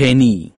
penny